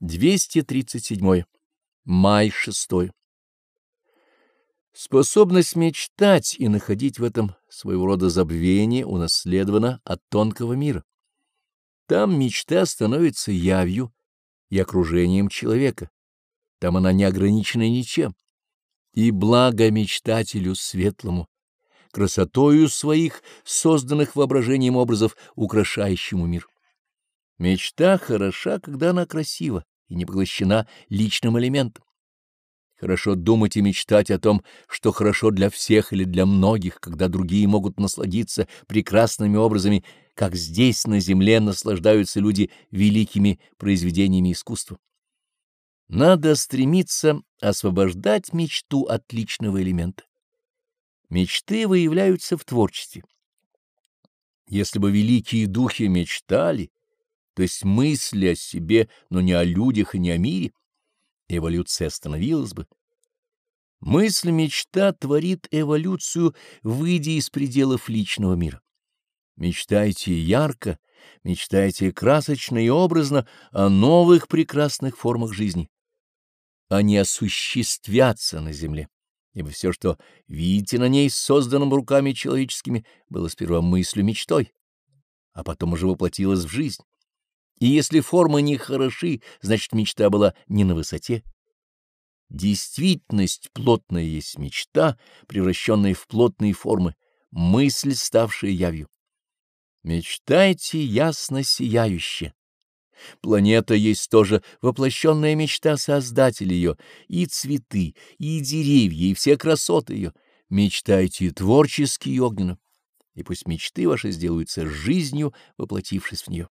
237. Май 6. Способность мечтать и находить в этом своего рода забвение унаследована от тонкого мира. Там мечта становится явью и окружением человека. Там она не ограничена ничем. И благо мечтателю светлому, красотою своих, созданных воображением образов, украшающему мир. Мечта хороша, когда она красива и не поглощена личным элементом. Хорошо думать и мечтать о том, что хорошо для всех или для многих, когда другие могут насладиться прекрасными образами, как здесь на земле наслаждаются люди великими произведениями искусства. Надо стремиться освобождать мечту от личного элемента. Мечты выявляются в творчестве. Если бы великие духи мечтали, то есть мысли о себе, но не о людях и не о мире, эволюция остановилась бы. Мысль-мечта творит эволюцию, выйдя из пределов личного мира. Мечтайте ярко, мечтайте красочно и образно о новых прекрасных формах жизни. Они осуществятся на земле, ибо все, что видите на ней, созданным руками человеческими, было сперва мыслью-мечтой, а потом уже воплотилось в жизнь. И если формы не хороши, значит, мечта была не на высоте. Действительность плотная есть мечта, превращенная в плотные формы, мысль, ставшая явью. Мечтайте ясно сияюще. Планета есть тоже воплощенная мечта Создателя ее, и цветы, и деревья, и все красоты ее. Мечтайте творчески и огненно, и пусть мечты ваши сделаются жизнью, воплотившись в нее.